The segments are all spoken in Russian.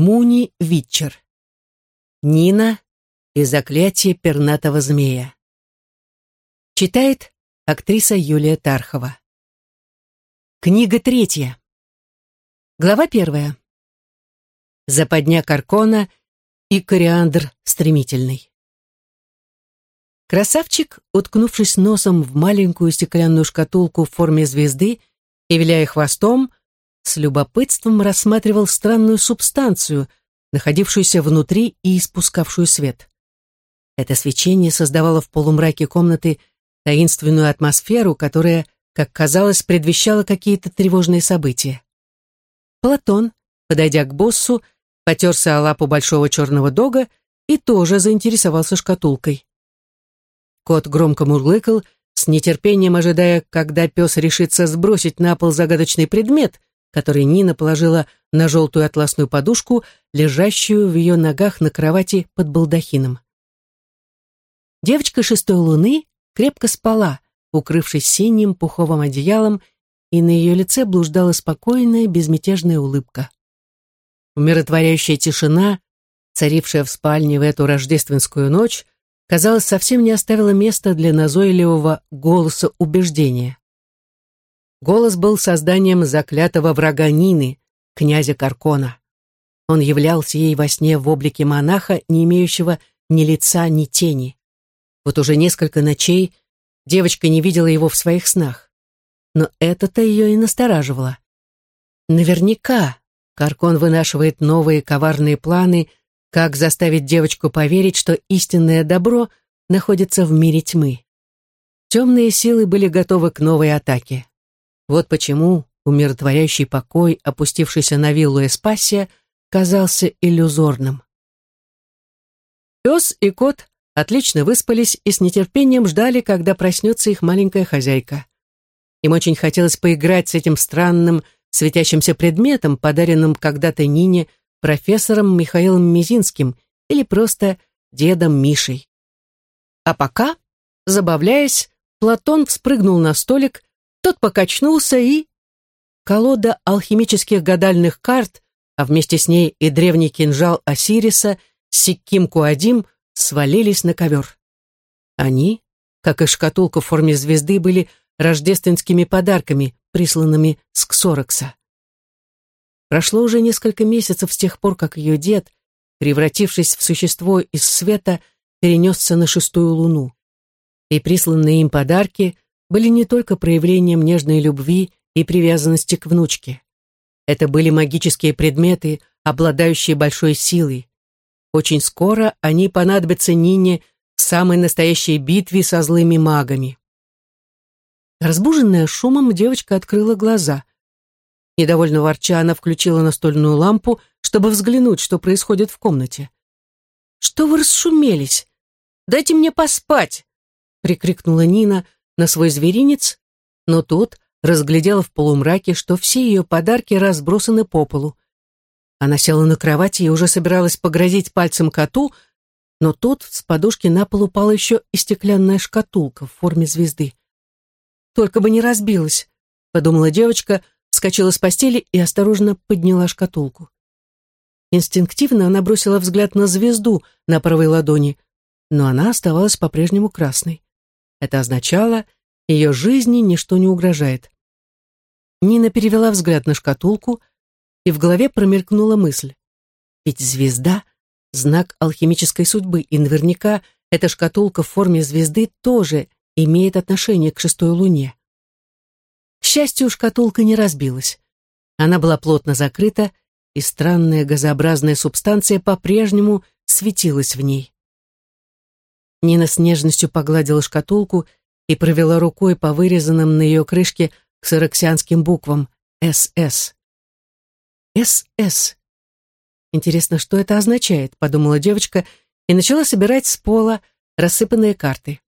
Муни Витчер. Нина и заклятие пернатого змея. Читает актриса Юлия Тархова. Книга третья. Глава первая. Западня Каркона и кориандр стремительный. Красавчик, уткнувшись носом в маленькую стеклянную шкатулку в форме звезды и виляя хвостом, с любопытством рассматривал странную субстанцию, находившуюся внутри и испускавшую свет. Это свечение создавало в полумраке комнаты таинственную атмосферу, которая, как казалось, предвещала какие-то тревожные события. Платон, подойдя к боссу, потерся о лапу большого черного дога и тоже заинтересовался шкатулкой. Кот громко мурлыкал, с нетерпением ожидая, когда пес решится сбросить на пол загадочный предмет, который Нина положила на желтую атласную подушку, лежащую в ее ногах на кровати под балдахином. Девочка шестой луны крепко спала, укрывшись синим пуховым одеялом, и на ее лице блуждала спокойная, безмятежная улыбка. Умиротворяющая тишина, царившая в спальне в эту рождественскую ночь, казалось, совсем не оставила места для назойливого голоса убеждения. Голос был созданием заклятого врага Нины, князя Каркона. Он являлся ей во сне в облике монаха, не имеющего ни лица, ни тени. Вот уже несколько ночей девочка не видела его в своих снах. Но это-то ее и настораживало. Наверняка Каркон вынашивает новые коварные планы, как заставить девочку поверить, что истинное добро находится в мире тьмы. Темные силы были готовы к новой атаке. Вот почему умиротворяющий покой, опустившийся на виллу Эспасия, казался иллюзорным. Пес и кот отлично выспались и с нетерпением ждали, когда проснется их маленькая хозяйка. Им очень хотелось поиграть с этим странным светящимся предметом, подаренным когда-то Нине профессором Михаилом Мизинским или просто дедом Мишей. А пока, забавляясь, Платон вспрыгнул на столик тот покачнулся и... Колода алхимических гадальных карт, а вместе с ней и древний кинжал Осириса, Сикким Куадим, свалились на ковер. Они, как и шкатулка в форме звезды, были рождественскими подарками, присланными с Ксорокса. Прошло уже несколько месяцев с тех пор, как ее дед, превратившись в существо из света, перенесся на шестую луну. И присланные им подарки были не только проявлением нежной любви и привязанности к внучке. Это были магические предметы, обладающие большой силой. Очень скоро они понадобятся Нине в самой настоящей битве со злыми магами. Разбуженная шумом, девочка открыла глаза. Недовольно ворча, она включила настольную лампу, чтобы взглянуть, что происходит в комнате. «Что вы расшумелись? Дайте мне поспать!» — прикрикнула Нина, на свой зверинец, но тут разглядела в полумраке, что все ее подарки разбросаны по полу. Она села на кровати и уже собиралась погрозить пальцем коту, но тут с подушки на пол упала еще и стеклянная шкатулка в форме звезды. «Только бы не разбилась», — подумала девочка, вскочила с постели и осторожно подняла шкатулку. Инстинктивно она бросила взгляд на звезду на правой ладони, но она оставалась по-прежнему красной. Это означало, ее жизни ничто не угрожает. Нина перевела взгляд на шкатулку, и в голове промелькнула мысль. Ведь звезда — знак алхимической судьбы, и наверняка эта шкатулка в форме звезды тоже имеет отношение к шестой луне. К счастью, шкатулка не разбилась. Она была плотно закрыта, и странная газообразная субстанция по-прежнему светилась в ней. Нина с нежностью погладила шкатулку и провела рукой по вырезанным на ее крышке ксероксианским буквам «СС». «СС». Интересно, что это означает, подумала девочка и начала собирать с пола рассыпанные карты.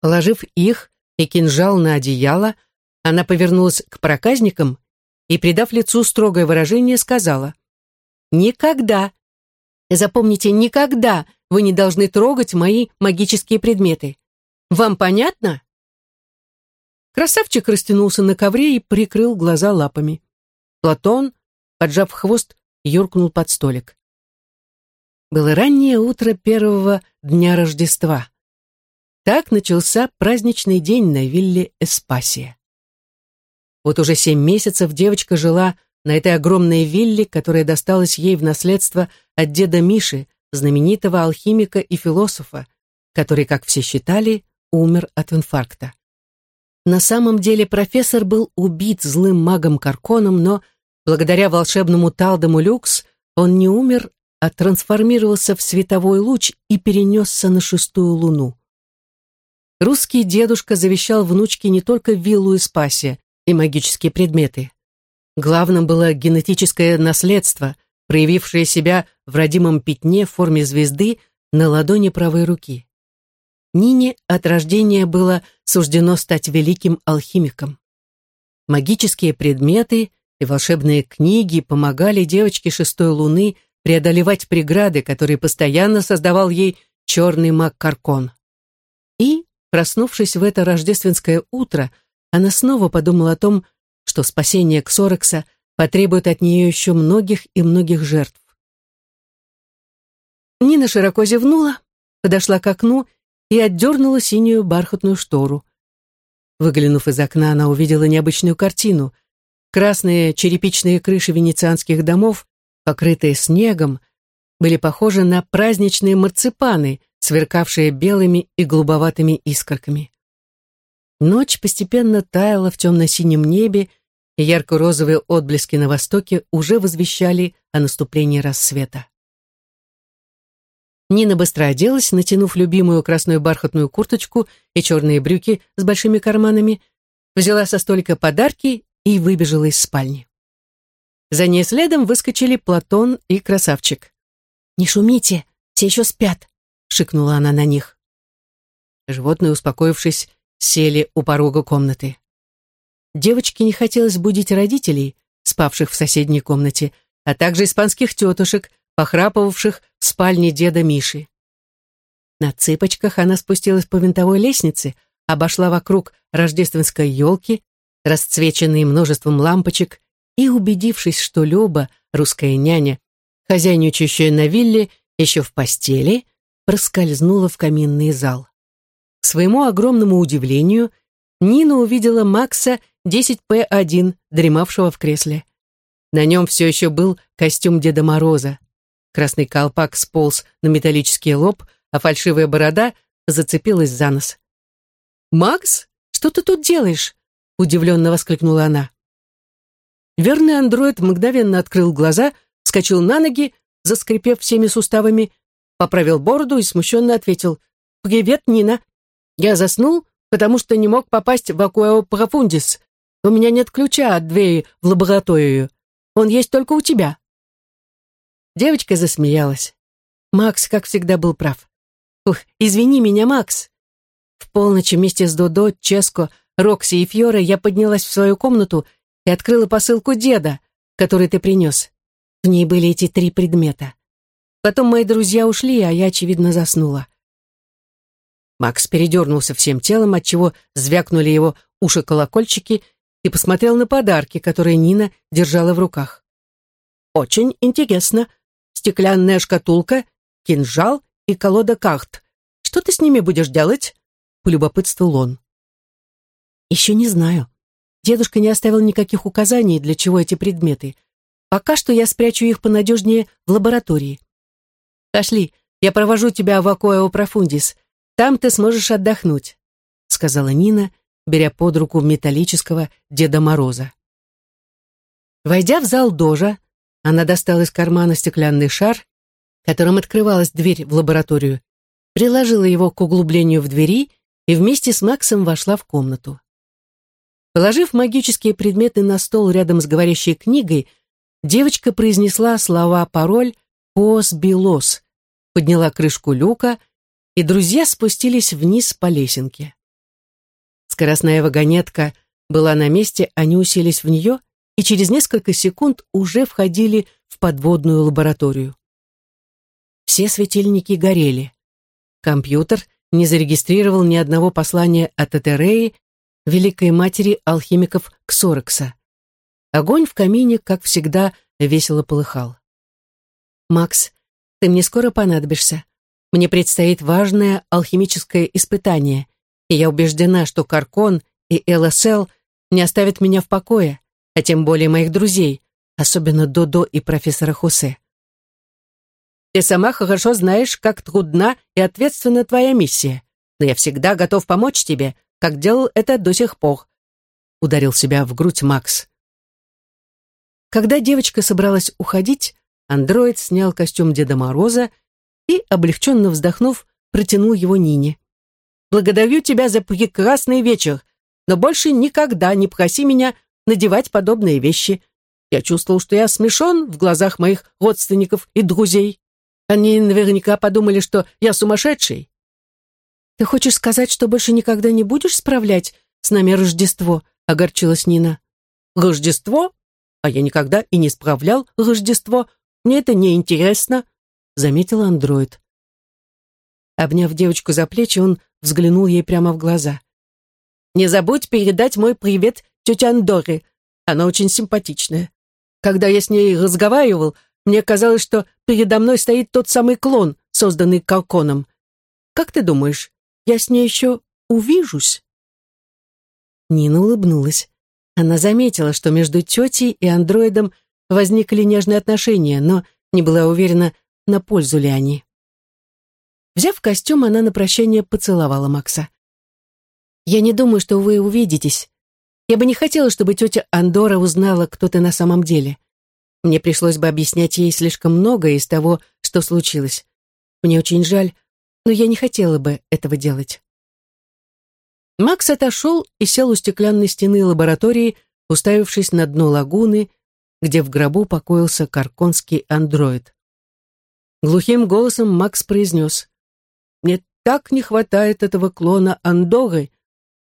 Положив их и кинжал на одеяло, она повернулась к проказникам и, придав лицу строгое выражение, сказала «Никогда, запомните, никогда вы не должны трогать мои магические предметы. Вам понятно?» Красавчик растянулся на ковре и прикрыл глаза лапами. Платон, поджав хвост, юркнул под столик. Было раннее утро первого дня Рождества. Так начался праздничный день на вилле Эспасия. Вот уже семь месяцев девочка жила на этой огромной вилле, которая досталась ей в наследство от деда Миши, знаменитого алхимика и философа, который, как все считали, умер от инфаркта. На самом деле профессор был убит злым магом Карконом, но благодаря волшебному Талдому Люкс он не умер, а трансформировался в световой луч и перенесся на шестую луну. Русский дедушка завещал внучке не только виллу и спасе и магические предметы. Главным было генетическое наследство, проявившее себя в родимом пятне в форме звезды на ладони правой руки. Нине от рождения было суждено стать великим алхимиком. Магические предметы и волшебные книги помогали девочке шестой луны преодолевать преграды, которые постоянно создавал ей черный маг Каркон. И, проснувшись в это рождественское утро, она снова подумала о том, что спасение Ксорекса потребует от нее еще многих и многих жертв. Нина широко зевнула, подошла к окну и отдернула синюю бархатную штору. Выглянув из окна, она увидела необычную картину. Красные черепичные крыши венецианских домов, покрытые снегом, были похожи на праздничные марципаны, сверкавшие белыми и голубоватыми искорками. Ночь постепенно таяла в темно-синем небе, и ярко-розовые отблески на востоке уже возвещали о наступлении рассвета. Нина быстро оделась, натянув любимую красную бархатную курточку и черные брюки с большими карманами, взяла со столика подарки и выбежала из спальни. За ней следом выскочили Платон и Красавчик. «Не шумите, все еще спят», — шикнула она на них. Животные, успокоившись, сели у порога комнаты. Девочке не хотелось будить родителей, спавших в соседней комнате, а также испанских тетушек, похрапывавших в спальне деда Миши. На цыпочках она спустилась по винтовой лестнице, обошла вокруг рождественской елки, расцвеченной множеством лампочек, и, убедившись, что Люба, русская няня, хозяйничающая на вилле, еще в постели, проскользнула в каминный зал. Своему огромному удивлению, Нина увидела Макса 10П1, дремавшего в кресле. На нем все еще был костюм Деда Мороза, Красный колпак сполз на металлический лоб, а фальшивая борода зацепилась за нос. «Макс, что ты тут делаешь?» — удивленно воскликнула она. Верный андроид мгновенно открыл глаза, вскочил на ноги, заскрипев всеми суставами, поправил бороду и смущенно ответил. «Привет, Нина. Я заснул, потому что не мог попасть в Акуэо Профундис. У меня нет ключа от двери в лабораторию. Он есть только у тебя». Девочка засмеялась. Макс, как всегда, был прав. «Ух, извини меня, Макс!» В полночь вместе с Додо, Ческо, Рокси и Фьоре я поднялась в свою комнату и открыла посылку деда, который ты принес. В ней были эти три предмета. Потом мои друзья ушли, а я, очевидно, заснула. Макс передернулся всем телом, отчего звякнули его уши-колокольчики и посмотрел на подарки, которые Нина держала в руках. «Очень интересно», стеклянная шкатулка, кинжал и колода карт. Что ты с ними будешь делать?» — полюбопытствовал он. «Еще не знаю. Дедушка не оставил никаких указаний, для чего эти предметы. Пока что я спрячу их понадежнее в лаборатории. Пошли, я провожу тебя в Акоэо Профундис. Там ты сможешь отдохнуть», — сказала Нина, беря под руку металлического Деда Мороза. Войдя в зал Дожа, она достала из кармана стеклянный шар, которым открывалась дверь в лабораторию, приложила его к углублению в двери и вместе с Максом вошла в комнату. Положив магические предметы на стол рядом с говорящей книгой, девочка произнесла слова-пароль «Пос-билос», подняла крышку люка, и друзья спустились вниз по лесенке. Скоростная вагонетка была на месте, они уселись в нее и через несколько секунд уже входили в подводную лабораторию. Все светильники горели. Компьютер не зарегистрировал ни одного послания от Этереи, великой матери алхимиков Ксорекса. Огонь в камине, как всегда, весело полыхал. «Макс, ты мне скоро понадобишься. Мне предстоит важное алхимическое испытание, и я убеждена, что Каркон и ЛСЛ не оставят меня в покое, а тем более моих друзей, особенно Додо и профессора Хосе. Ты сама хорошо знаешь, как трудна и ответственна твоя миссия, но я всегда готов помочь тебе, как делал это до сих пор», — ударил себя в грудь Макс. Когда девочка собралась уходить, андроид снял костюм Деда Мороза и, облегченно вздохнув, протянул его Нине. «Благодарю тебя за прекрасный вечер, но больше никогда не проси меня надевать подобные вещи. Я чувствовал, что я смешон в глазах моих родственников и друзей. Они наверняка подумали, что я сумасшедший». «Ты хочешь сказать, что больше никогда не будешь справлять с нами Рождество?» — огорчилась Нина. «Рождество? А я никогда и не справлял Рождество. Мне это не интересно», — заметил андроид. Обняв девочку за плечи, он взглянул ей прямо в глаза. «Не забудь передать мой привет тете Андоре. Она очень симпатичная. Когда я с ней разговаривал, мне казалось, что передо мной стоит тот самый клон, созданный Калконом. Как ты думаешь, я с ней еще увижусь?» Нина улыбнулась. Она заметила, что между тетей и андроидом возникли нежные отношения, но не была уверена, на пользу ли они. Взяв костюм, она на прощание поцеловала Макса. «Я не думаю, что вы увидитесь. Я бы не хотела, чтобы тетя Андора узнала, кто ты на самом деле. Мне пришлось бы объяснять ей слишком многое из того, что случилось. Мне очень жаль, но я не хотела бы этого делать. Макс отошел и сел у стеклянной стены лаборатории, уставившись на дно лагуны, где в гробу покоился карконский андроид. Глухим голосом Макс произнес, «Мне так не хватает этого клона Андоры.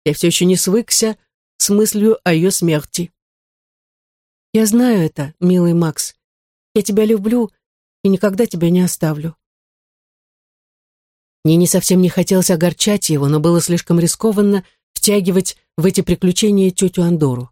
Я все еще не свыкся с мыслью о ее смерти». «Я знаю это, милый Макс. Я тебя люблю и никогда тебя не оставлю. Нине совсем не хотелось огорчать его, но было слишком рискованно втягивать в эти приключения тетю Андору.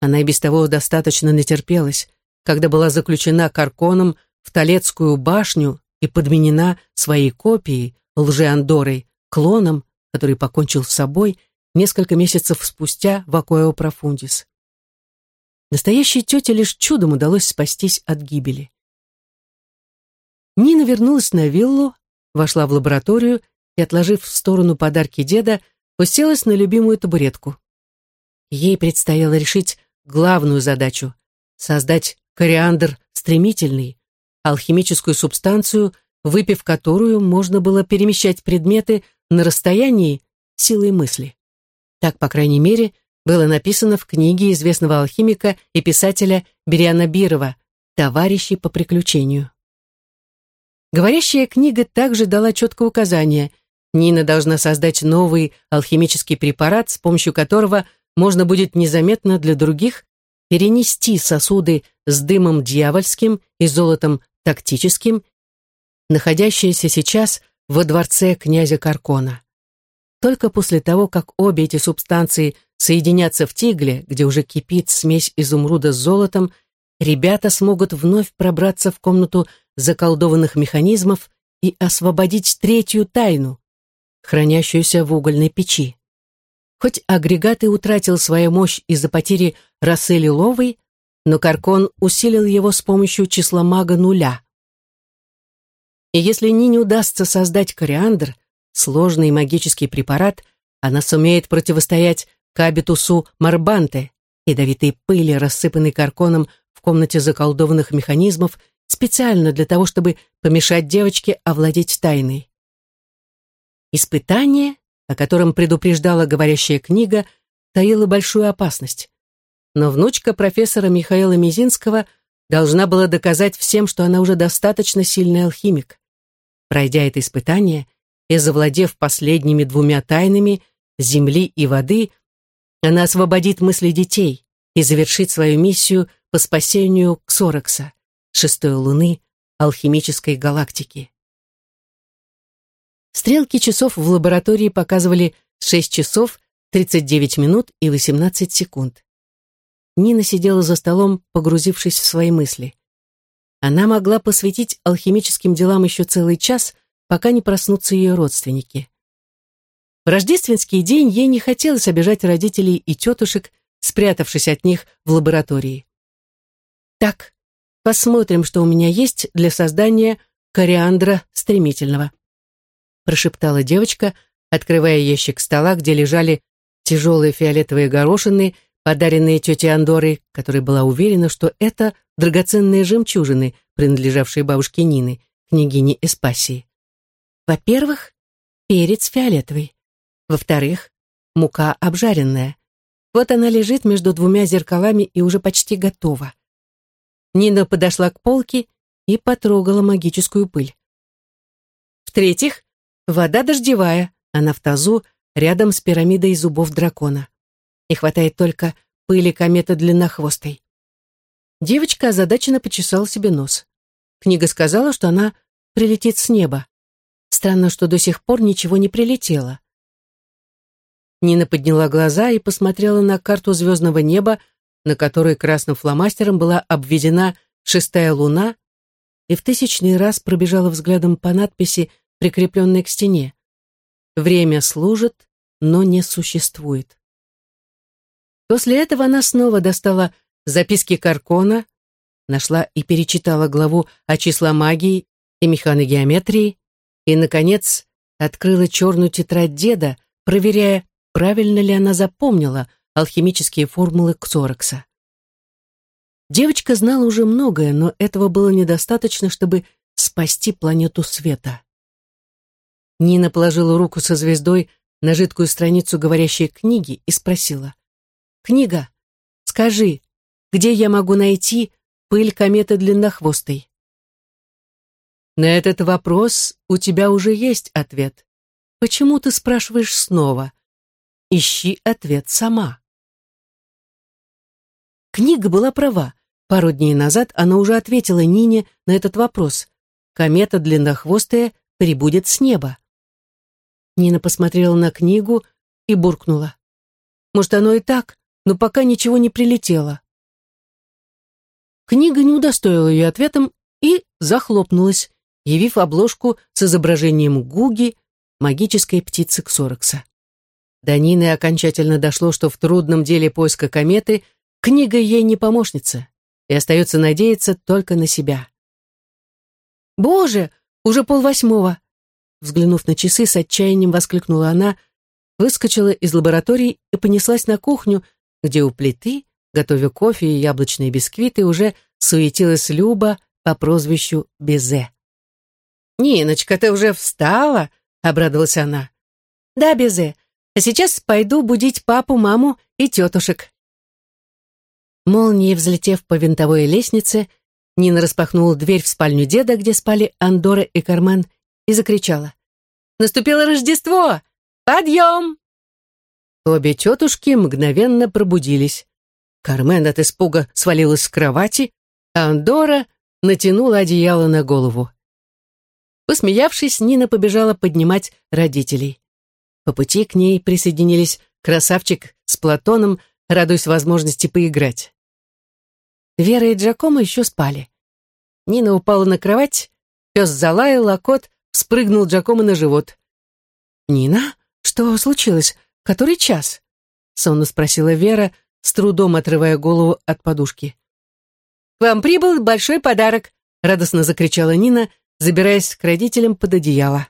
Она и без того достаточно натерпелась, когда была заключена Карконом в Толецкую башню и подменена своей копией, лже-Андорой, клоном, который покончил с собой несколько месяцев спустя в Акоэо Профундис. Настоящей тете лишь чудом удалось спастись от гибели. Нина вернулась на виллу, вошла в лабораторию и, отложив в сторону подарки деда, уселась на любимую табуретку. Ей предстояло решить главную задачу — создать кориандр стремительный, алхимическую субстанцию, выпив которую можно было перемещать предметы на расстоянии силой мысли. Так, по крайней мере, было написано в книге известного алхимика и писателя Бериана Бирова «Товарищи по приключению». Говорящая книга также дала четкое указание. Нина должна создать новый алхимический препарат, с помощью которого можно будет незаметно для других перенести сосуды с дымом дьявольским и золотом тактическим, находящиеся сейчас во дворце князя Каркона. Только после того, как обе эти субстанции соединятся в тигле, где уже кипит смесь изумруда с золотом, ребята смогут вновь пробраться в комнату заколдованных механизмов и освободить третью тайну, хранящуюся в угольной печи. Хоть агрегат и утратил свою мощь из-за потери расы лиловой, но Каркон усилил его с помощью числа мага нуля. И если Нине удастся создать кориандр, сложный магический препарат, она сумеет противостоять кабитусу Марбанте, ядовитой пыли, рассыпанной Карконом в комнате заколдованных механизмов специально для того, чтобы помешать девочке овладеть тайной. Испытание, о котором предупреждала говорящая книга, таило большую опасность. Но внучка профессора Михаила Мизинского должна была доказать всем, что она уже достаточно сильный алхимик. Пройдя это испытание и завладев последними двумя тайнами земли и воды, она освободит мысли детей и завершит свою миссию по спасению Ксорокса шестой луны алхимической галактики. Стрелки часов в лаборатории показывали 6 часов 39 минут и 18 секунд. Нина сидела за столом, погрузившись в свои мысли. она могла посвятить алхимическим делам еще целый час, пока не проснутся ее родственники. В рождественский день ей не хотелось обижать родителей и тетушек, спрятавшись от них в лаборатории. Так, посмотрим, что у меня есть для создания кориандра стремительного прошептала девочка, открывая ящик стола, где лежали тяжелые фиолетовые горошины, подаренные тетей Андорой, которая была уверена, что это драгоценные жемчужины, принадлежавшие бабушке Нины, княгине Эспасии. Во-первых, перец фиолетовый. Во-вторых, мука обжаренная. Вот она лежит между двумя зеркалами и уже почти готова. Нина подошла к полке и потрогала магическую пыль. В-третьих, Вода дождевая, она в тазу, рядом с пирамидой зубов дракона. Не хватает только пыли кометы длиннохвостой. Девочка озадаченно почесала себе нос. Книга сказала, что она прилетит с неба. Странно, что до сих пор ничего не прилетело. Нина подняла глаза и посмотрела на карту звездного неба, на которой красным фломастером была обведена шестая луна, и в тысячный раз пробежала взглядом по надписи прикрепленной к стене. Время служит, но не существует. После этого она снова достала записки Каркона, нашла и перечитала главу о числомагии и механогеометрии, и, наконец, открыла черную тетрадь деда, проверяя, правильно ли она запомнила алхимические формулы Ксорокса. Девочка знала уже многое, но этого было недостаточно, чтобы спасти планету света. Нина положила руку со звездой на жидкую страницу говорящей книги и спросила. «Книга, скажи, где я могу найти пыль кометы длиннохвостой?» На этот вопрос у тебя уже есть ответ. Почему ты спрашиваешь снова? Ищи ответ сама. Книга была права. Пару дней назад она уже ответила Нине на этот вопрос. Комета длиннохвостая прибудет с неба. Нина посмотрела на книгу и буркнула. Может, оно и так, но пока ничего не прилетело. Книга не удостоила ее ответом и захлопнулась, явив обложку с изображением Гуги, магической птицы Ксорокса. До Нины окончательно дошло, что в трудном деле поиска кометы книга ей не помощница, и остается надеяться только на себя. «Боже, уже полвосьмого!» Взглянув на часы, с отчаянием воскликнула она, выскочила из лаборатории и понеслась на кухню, где у плиты, готовя кофе и яблочные бисквиты, уже суетилась Люба по прозвищу Безе. «Ниночка, ты уже встала?» — обрадовалась она. «Да, Безе. А сейчас пойду будить папу, маму и тетушек». Молнией взлетев по винтовой лестнице, Нина распахнула дверь в спальню деда, где спали Андора и Кармен, и закричала. «Наступило Рождество! Подъем!» Обе тетушки мгновенно пробудились. Кармен от испуга свалилась с кровати, а Андора натянула одеяло на голову. Посмеявшись, Нина побежала поднимать родителей. По пути к ней присоединились красавчик с Платоном, радуясь возможности поиграть. Вера и Джакомо еще спали. Нина упала на кровать, пес залаял, а кот спрыгнул Джакомо на живот. «Нина, что случилось? Который час?» — сонно спросила Вера, с трудом отрывая голову от подушки. «К вам прибыл большой подарок!» — радостно закричала Нина, забираясь к родителям под одеяло.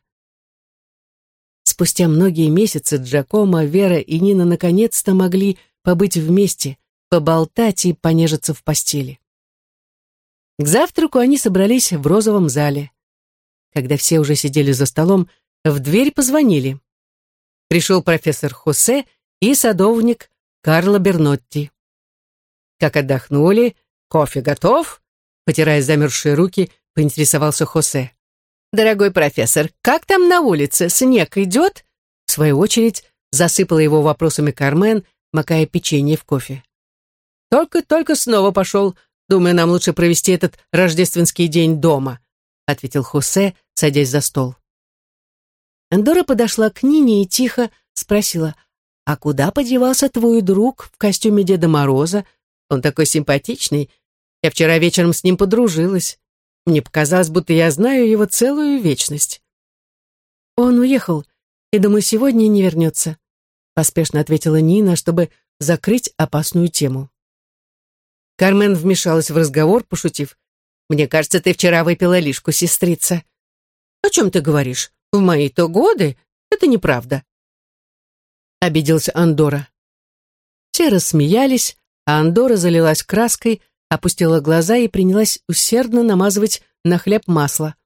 Спустя многие месяцы Джакомо, Вера и Нина наконец-то могли побыть вместе, поболтать и понежиться в постели. К завтраку они собрались в розовом зале. Когда все уже сидели за столом, в дверь позвонили. Пришел профессор Хосе и садовник Карло Бернотти. Как отдохнули, кофе готов? Потирая замерзшие руки, поинтересовался Хосе. «Дорогой профессор, как там на улице? Снег идет?» В свою очередь засыпала его вопросами Кармен, макая печенье в кофе. «Только-только снова пошел. Думаю, нам лучше провести этот рождественский день дома», ответил Хосе, садясь за стол. Эндора подошла к Нине и тихо спросила, «А куда подевался твой друг в костюме Деда Мороза? Он такой симпатичный. Я вчера вечером с ним подружилась. Мне показалось, будто я знаю его целую вечность. Он уехал, и, думаю, сегодня не вернется, поспешно ответила Нина, чтобы закрыть опасную тему. Кармен вмешалась в разговор, пошутив. «Мне кажется, ты вчера выпила лишку, сестрица». «О чем ты говоришь? В мои-то годы? Это неправда». Обиделся Андора. Все рассмеялись, а Андора залилась краской, опустила глаза и принялась усердно намазывать на хлеб масло.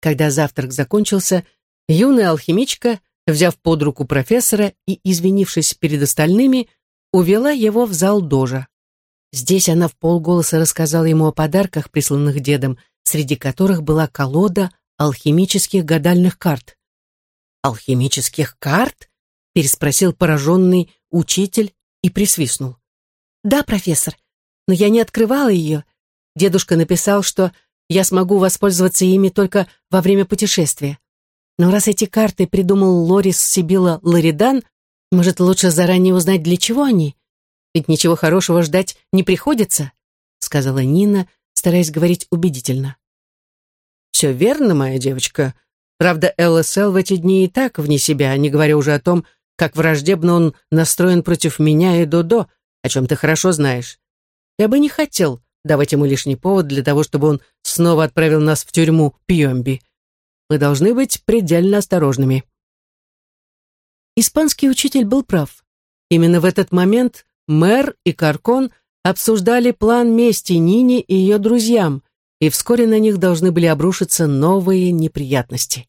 Когда завтрак закончился, юная алхимичка, взяв под руку профессора и извинившись перед остальными, увела его в зал дожа. Здесь она в полголоса рассказала ему о подарках, присланных дедом, среди которых была колода алхимических гадальных карт. «Алхимических карт?» — переспросил пораженный учитель и присвистнул. «Да, профессор, но я не открывала ее. Дедушка написал, что я смогу воспользоваться ими только во время путешествия. Но раз эти карты придумал Лорис Сибила Лоридан, может, лучше заранее узнать, для чего они? Ведь ничего хорошего ждать не приходится», — сказала Нина, стараясь говорить убедительно. «Все верно, моя девочка. Правда, ЛСЛ в эти дни и так вне себя, не говоря уже о том, как враждебно он настроен против меня и Додо, о чем ты хорошо знаешь. Я бы не хотел давать ему лишний повод для того, чтобы он снова отправил нас в тюрьму Пьемби. Мы должны быть предельно осторожными». Испанский учитель был прав. Именно в этот момент мэр и Каркон обсуждали план мести Нине и ее друзьям, и вскоре на них должны были обрушиться новые неприятности.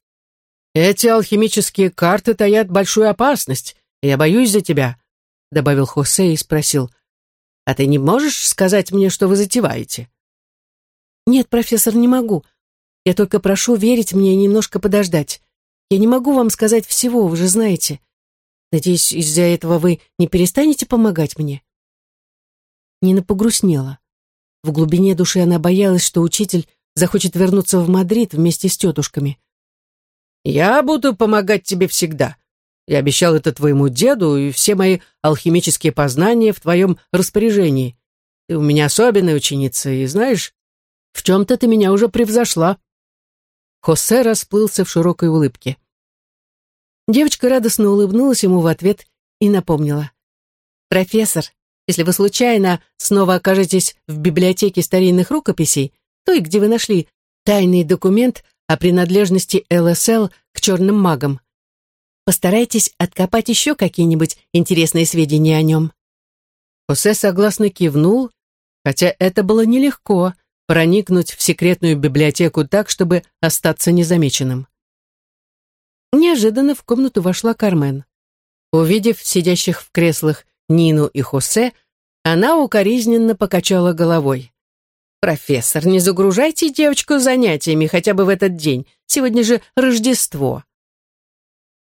«Эти алхимические карты таят большую опасность, и я боюсь за тебя», добавил Хосе и спросил, «А ты не можешь сказать мне, что вы затеваете?» «Нет, профессор, не могу. Я только прошу верить мне и немножко подождать. Я не могу вам сказать всего, вы же знаете. Надеюсь, из-за этого вы не перестанете помогать мне?» Нина погрустнела. В глубине души она боялась, что учитель захочет вернуться в Мадрид вместе с тетушками. «Я буду помогать тебе всегда. Я обещал это твоему деду, и все мои алхимические познания в твоем распоряжении. Ты у меня особенная ученица, и знаешь, в чем-то ты меня уже превзошла». Хосе расплылся в широкой улыбке. Девочка радостно улыбнулась ему в ответ и напомнила. «Профессор, если вы случайно снова окажетесь в библиотеке старинных рукописей, той, где вы нашли тайный документ о принадлежности ЛСЛ к черным магам, постарайтесь откопать еще какие-нибудь интересные сведения о нем». Хосе согласно кивнул, хотя это было нелегко проникнуть в секретную библиотеку так, чтобы остаться незамеченным. Неожиданно в комнату вошла Кармен. Увидев сидящих в креслах Нину и Хосе, она укоризненно покачала головой. «Профессор, не загружайте девочку занятиями хотя бы в этот день. Сегодня же Рождество».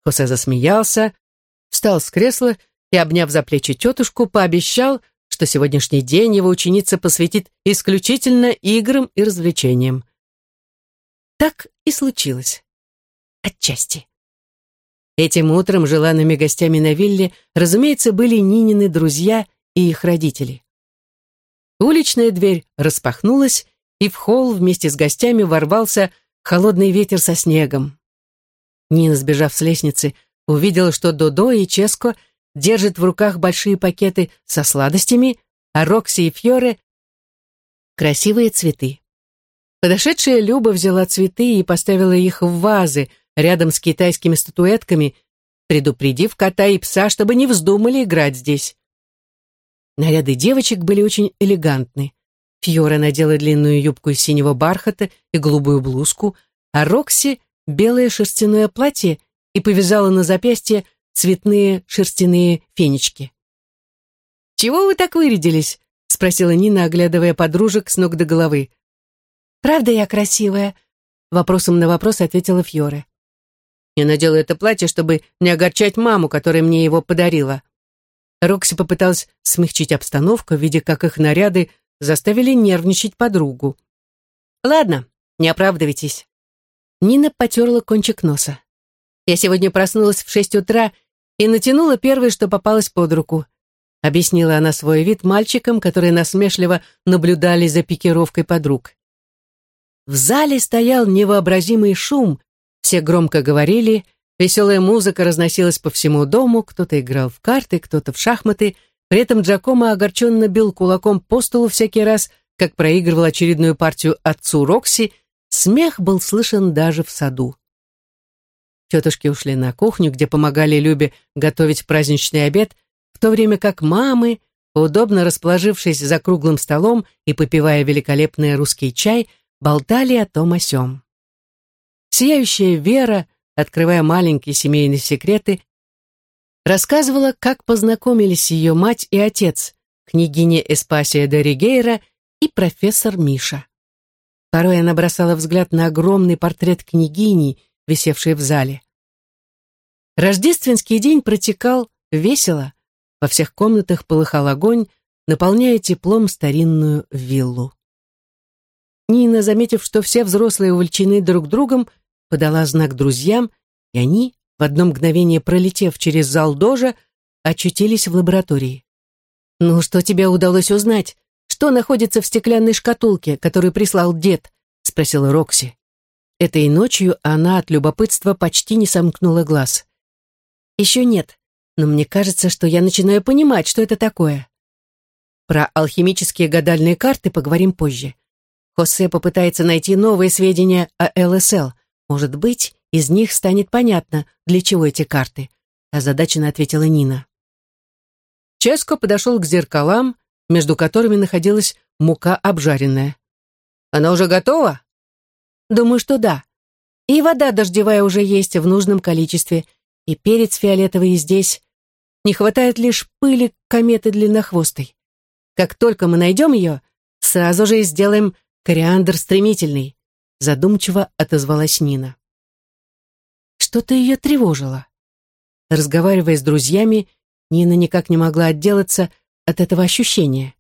Хосе засмеялся, встал с кресла и, обняв за плечи тетушку, пообещал, что сегодняшний день его ученица посвятит исключительно играм и развлечениям. Так и случилось. Отчасти. Этим утром желанными гостями на вилле, разумеется, были Нинины друзья и их родители. Уличная дверь распахнулась, и в холл вместе с гостями ворвался холодный ветер со снегом. Нина, сбежав с лестницы, увидела, что Додо и Ческо держат в руках большие пакеты со сладостями, а Рокси и Фьоре — красивые цветы. Подошедшая Люба взяла цветы и поставила их в вазы — рядом с китайскими статуэтками, предупредив кота и пса, чтобы не вздумали играть здесь. Наряды девочек были очень элегантны. Фьора надела длинную юбку из синего бархата и голубую блузку, а Рокси — белое шерстяное платье и повязала на запястье цветные шерстяные фенечки. «Чего вы так вырядились?» — спросила Нина, оглядывая подружек с ног до головы. «Правда я красивая?» — вопросом на вопрос ответила Фьоре. Я надела это платье, чтобы не огорчать маму, которая мне его подарила. Рокси попыталась смягчить обстановку, видя, как их наряды заставили нервничать подругу. «Ладно, не оправдывайтесь». Нина потерла кончик носа. «Я сегодня проснулась в шесть утра и натянула первое, что попалось под руку», объяснила она свой вид мальчикам, которые насмешливо наблюдали за пикировкой подруг. в зале стоял невообразимый шум, все громко говорили, веселая музыка разносилась по всему дому, кто-то играл в карты, кто-то в шахматы, при этом Джакомо огорченно бил кулаком по столу всякий раз, как проигрывал очередную партию отцу Рокси, смех был слышен даже в саду. Тетушки ушли на кухню, где помогали Любе готовить праздничный обед, в то время как мамы, удобно расположившись за круглым столом и попивая великолепный русский чай, болтали о том о сём. Сияющая Вера, открывая маленькие семейные секреты, рассказывала, как познакомились ее мать и отец, княгиня Эспасия де Ригейра и профессор Миша. Порой она бросала взгляд на огромный портрет княгини, висевший в зале. Рождественский день протекал весело, во всех комнатах полыхал огонь, наполняя теплом старинную виллу. Нина, заметив, что все взрослые увлечены друг другом, подала знак друзьям, и они, в одно мгновение пролетев через зал дожа, очутились в лаборатории. «Ну, что тебе удалось узнать? Что находится в стеклянной шкатулке, которую прислал дед?» — спросила Рокси. Этой ночью она от любопытства почти не сомкнула глаз. «Еще нет но мне кажется, что я начинаю понимать, что это такое. Про алхимические гадальные карты поговорим позже. Хосе попытается найти новые сведения о ЛСЛ. Может быть, из них станет понятно, для чего эти карты, озадаченно ответила Нина. Ческо подошел к зеркалам, между которыми находилась мука обжаренная. «Она уже готова?» «Думаю, что да. И вода дождевая уже есть в нужном количестве, и перец фиолетовый здесь. Не хватает лишь пыли кометы длиннохвостой. Как только мы найдем ее, сразу же и сделаем кориандр стремительный», задумчиво отозвалась Нина. Что-то ее тревожило. Разговаривая с друзьями, Нина никак не могла отделаться от этого ощущения.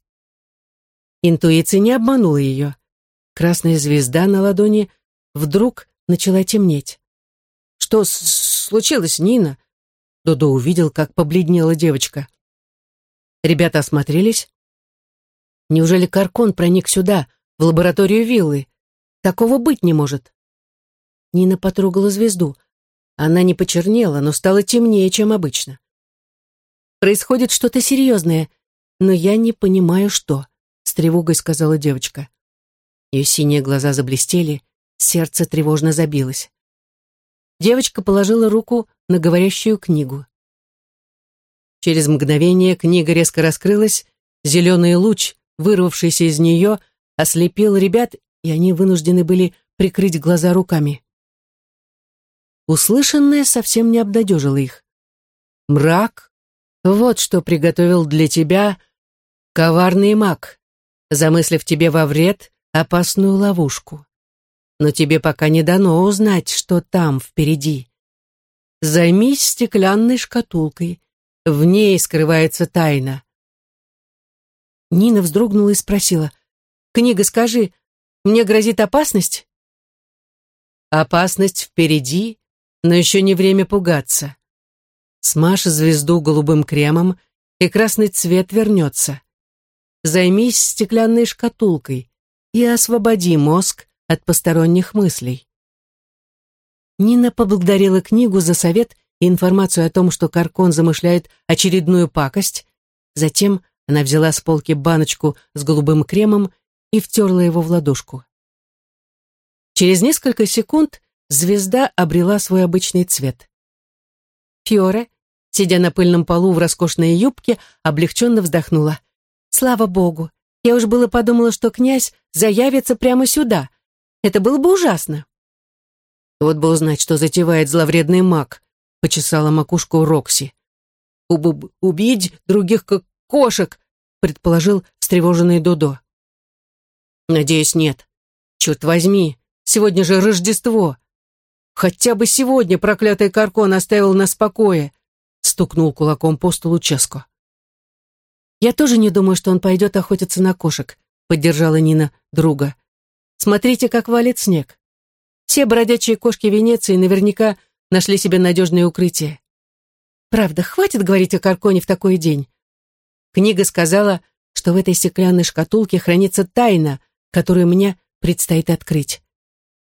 Интуиция не обманула ее. Красная звезда на ладони вдруг начала темнеть. «Что случилось, Нина?» Додо увидел, как побледнела девочка. Ребята осмотрелись. Неужели Каркон проник сюда, в лабораторию виллы? Такого быть не может. Нина потрогала звезду. Она не почернела, но стала темнее, чем обычно. Происходит что-то серьезное, но я не понимаю, что, с тревогой сказала девочка. Ее синие глаза заблестели, сердце тревожно забилось. Девочка положила руку на говорящую книгу. Через мгновение книга резко раскрылась, зеленый луч, вырвавшийся из нее, ослепил ребят, и они вынуждены были прикрыть глаза руками. Услышанное совсем не обнадежило их. «Мрак, вот что приготовил для тебя коварный маг, замыслив тебе во вред опасную ловушку но тебе пока не дано узнать, что там впереди. Займись стеклянной шкатулкой. В ней скрывается тайна. Нина вздрогнула и спросила. «Книга, скажи, мне грозит опасность?» «Опасность впереди, но еще не время пугаться. Смажь звезду голубым кремом, и красный цвет вернется. Займись стеклянной шкатулкой и освободи мозг от посторонних мыслей. Нина поблагодарила книгу за совет и информацию о том, что Каркон замышляет очередную пакость. Затем она взяла с полки баночку с голубым кремом и втерла его в ладошку. Через несколько секунд звезда обрела свой обычный цвет. Фиора, сидя на пыльном полу в роскошной юбке, облегченно вздохнула. «Слава богу! Я уж было подумала, что князь заявится прямо сюда, это было бы ужасно. Вот бы узнать, что затевает зловредный маг, почесала макушку Рокси. Уб убить других кошек, предположил встревоженный Додо. Надеюсь, нет. Черт возьми, сегодня же Рождество. Хотя бы сегодня проклятый Каркон оставил нас в покое, стукнул кулаком по столу Ческо. Я тоже не думаю, что он пойдет охотиться на кошек, поддержала Нина друга. Смотрите, как валит снег. Все бродячие кошки Венеции наверняка нашли себе надежное укрытие. Правда, хватит говорить о Карконе в такой день. Книга сказала, что в этой стеклянной шкатулке хранится тайна, которую мне предстоит открыть.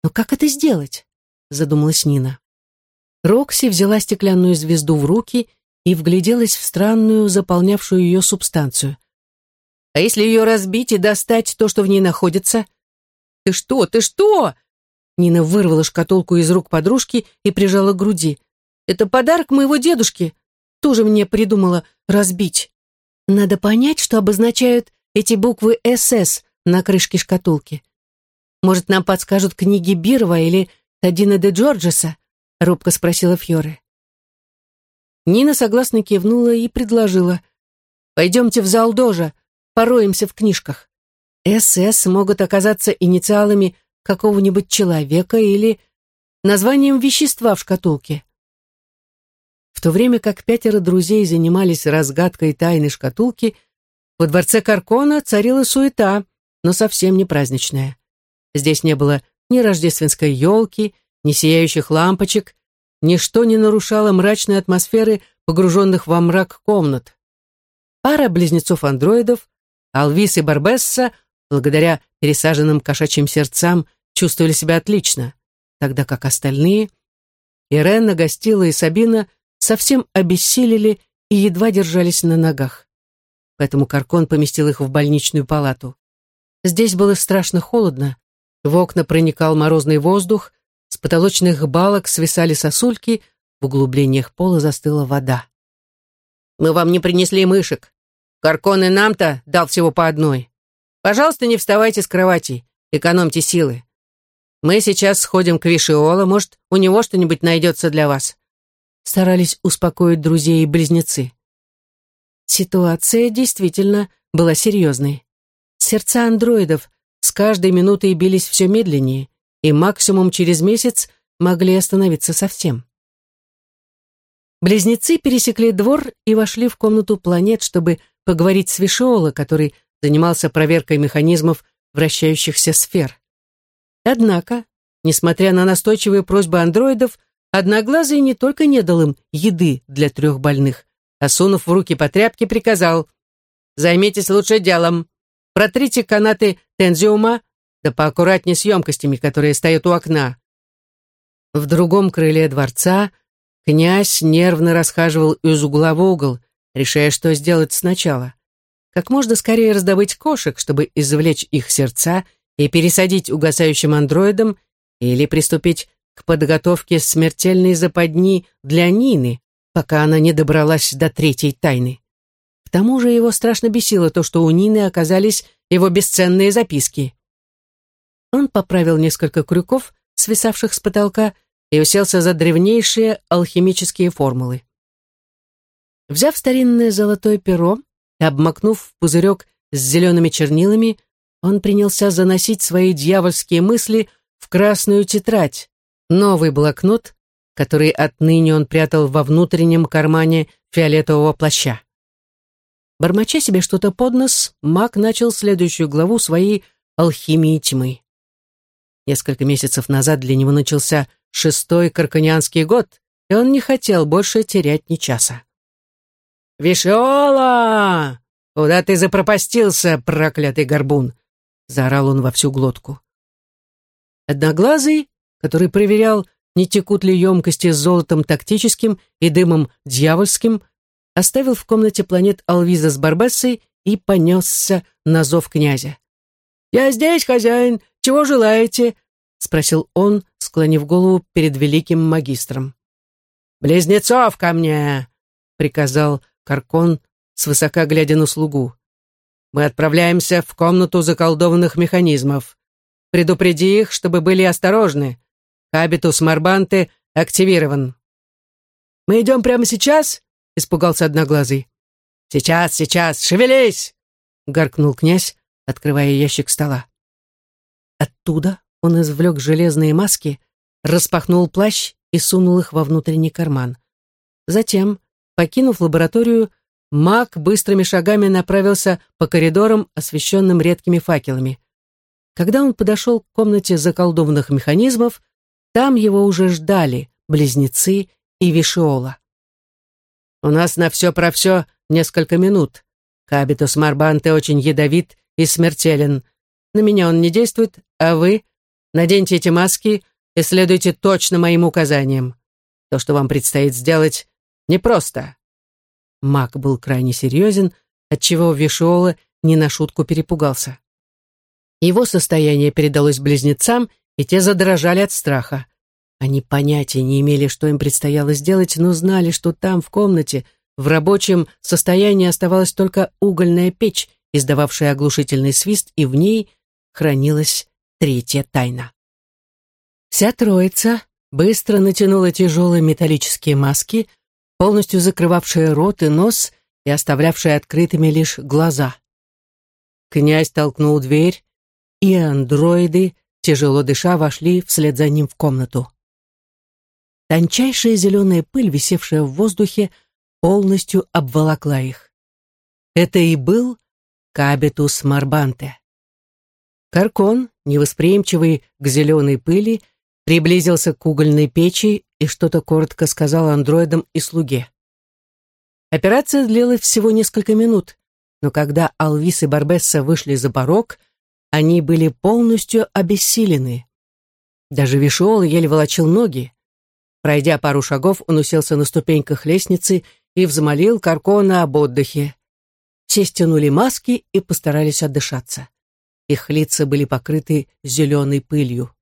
Но как это сделать? Задумалась Нина. Рокси взяла стеклянную звезду в руки и вгляделась в странную, заполнявшую ее субстанцию. «А если ее разбить и достать то, что в ней находится?» «Ты что? Ты что?» Нина вырвала шкатулку из рук подружки и прижала к груди. «Это подарок моего дедушки. Тоже мне придумала разбить. Надо понять, что обозначают эти буквы «СС» на крышке шкатулки. Может, нам подскажут книги Бирова или Тадина де Джорджеса?» — робко спросила Фьоре. Нина согласно кивнула и предложила. «Пойдемте в зал Дожа, пороемся в книжках. СС могут оказаться инициалами какого-нибудь человека или названием вещества в шкатулке. В то время как пятеро друзей занимались разгадкой тайны шкатулки, во дворце Каркона царила суета, но совсем не праздничная. Здесь не было ни рождественской елки, ни сияющих лампочек, ничто не нарушало мрачной атмосферы погруженных во мрак комнат. Пара близнецов-андроидов, Алвис и Барбесса, благодаря пересаженным кошачьим сердцам, чувствовали себя отлично, тогда как остальные, Ирена, Гостила и Сабина, совсем обессилели и едва держались на ногах. Поэтому Каркон поместил их в больничную палату. Здесь было страшно холодно, в окна проникал морозный воздух, с потолочных балок свисали сосульки, в углублениях пола застыла вода. «Мы вам не принесли мышек. Каркон и нам-то дал всего по одной. Пожалуйста, не вставайте с кровати, экономьте силы. Мы сейчас сходим к Вишиола, может, у него что-нибудь найдется для вас». Старались успокоить друзей и близнецы. Ситуация действительно была серьезной. Сердца андроидов с каждой минутой бились все медленнее, и максимум через месяц могли остановиться совсем. Близнецы пересекли двор и вошли в комнату планет, чтобы поговорить с Вишиола, который занимался проверкой механизмов вращающихся сфер. Однако, несмотря на настойчивые просьбы андроидов, Одноглазый не только не дал им еды для трех больных, а сунув в руки по тряпке, приказал «Займитесь лучше делом, протрите канаты тензиума, да поаккуратнее с емкостями, которые стоят у окна». В другом крыле дворца князь нервно расхаживал из угла в угол, решая, что сделать сначала. Как можно скорее раздобыть кошек, чтобы извлечь их сердца и пересадить угасающим андроидам, или приступить к подготовке смертельной западни для Нины, пока она не добралась до третьей тайны. К тому же его страшно бесило то, что у Нины оказались его бесценные записки. Он поправил несколько крюков, свисавших с потолка, и уселся за древнейшие алхимические формулы. Взяв старинное золотое перо и обмакнув в пузырек с зелеными чернилами, он принялся заносить свои дьявольские мысли в красную тетрадь, новый блокнот, который отныне он прятал во внутреннем кармане фиолетового плаща. Бормоча себе что-то под нос, маг начал следующую главу своей «Алхимии тьмы». Несколько месяцев назад для него начался шестой карканианский год, и он не хотел больше терять ни часа. «Вишиола! Куда ты запропастился, проклятый горбун?» — заорал он во всю глотку. Одноглазый который проверял, не текут ли емкости с золотом тактическим и дымом дьявольским, оставил в комнате планет Алвиза с Барбессой и понесся на зов князя. «Я здесь, хозяин! Чего желаете?» — спросил он, склонив голову перед великим магистром. «Близнецов ко мне!» — приказал Каркон, свысока глядя на слугу. «Мы отправляемся в комнату заколдованных механизмов. Предупреди их, чтобы были осторожны. Хабитус Марбанте активирован. «Мы идем прямо сейчас?» — испугался Одноглазый. «Сейчас, сейчас, шевелись!» — гаркнул князь, открывая ящик стола. Оттуда он извлек железные маски, распахнул плащ и сунул их во внутренний карман. Затем, покинув лабораторию, маг быстрыми шагами направился по коридорам, освещенным редкими факелами. Когда он подошел к комнате заколдованных механизмов, там его уже ждали близнецы и Вишиола. «У нас на все про все несколько минут. Кабитус Марбанте очень ядовит и смертелен. На меня он не действует, а вы Наденьте эти маски и следуйте точно моим указаниям. То, что вам предстоит сделать, непросто». Маг был крайне серьезен, отчего Вишиола не на шутку перепугался. Его состояние передалось близнецам, и те задрожали от страха. Они понятия не имели, что им предстояло сделать, но знали, что там, в комнате, в рабочем состоянии оставалась только угольная печь, издававшая оглушительный свист, и в ней хранилась третья тайна. Вся троица быстро натянула тяжелые металлические маски, полностью закрывавшие рот и нос и оставлявшие открытыми лишь глаза. Князь толкнул дверь, и андроиды, тяжело дыша, вошли вслед за ним в комнату. Тончайшая зеленая пыль, висевшая в воздухе, полностью обволокла их. Это и был Кабитус Марбанте. Каркон, невосприимчивый к зеленой пыли, приблизился к угольной печи и что-то коротко сказал андроидам и слуге. Операция длилась всего несколько минут, но когда Алвис и Барбесса вышли за порог, они были полностью обессилены. Даже Вишуол еле волочил ноги. Пройдя пару шагов, он уселся на ступеньках лестницы и взмолил Каркона об отдыхе. Все стянули маски и постарались отдышаться. Их лица были покрыты зеленой пылью.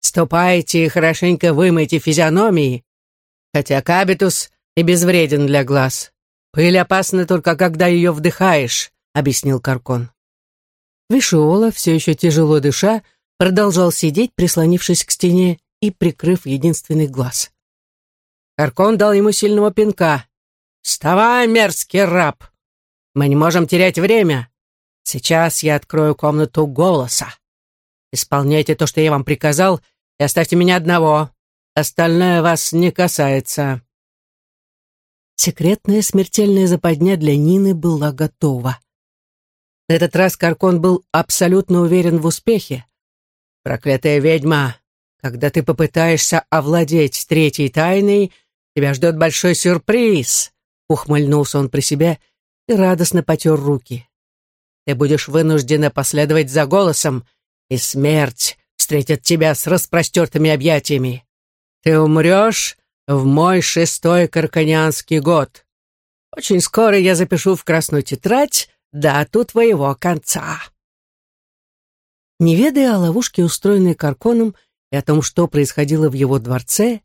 «Ступайте и хорошенько вымойте физиономии, хотя кабитус и безвреден для глаз. Пыль опасна только, когда ее вдыхаешь», — объяснил Каркон. Вишуола, все еще тяжело дыша, продолжал сидеть, прислонившись к стене и прикрыв единственный глаз. Каркон дал ему сильного пинка. «Вставай, мерзкий раб! Мы не можем терять время. Сейчас я открою комнату голоса. Исполняйте то, что я вам приказал, и оставьте меня одного. Остальное вас не касается». Секретная смертельная западня для Нины была готова. На этот раз Каркон был абсолютно уверен в успехе. «Проклятая ведьма, когда ты попытаешься овладеть третьей тайной, тебя ждет большой сюрприз», — ухмыльнулся он при себе и радостно потер руки. «Ты будешь вынуждена последовать за голосом, и смерть встретит тебя с распростертыми объятиями. Ты умрешь в мой шестой карканианский год. Очень скоро я запишу в красную тетрадь дату твоего конца. Не ведая о ловушке, устроенной Карконом, и о том, что происходило в его дворце,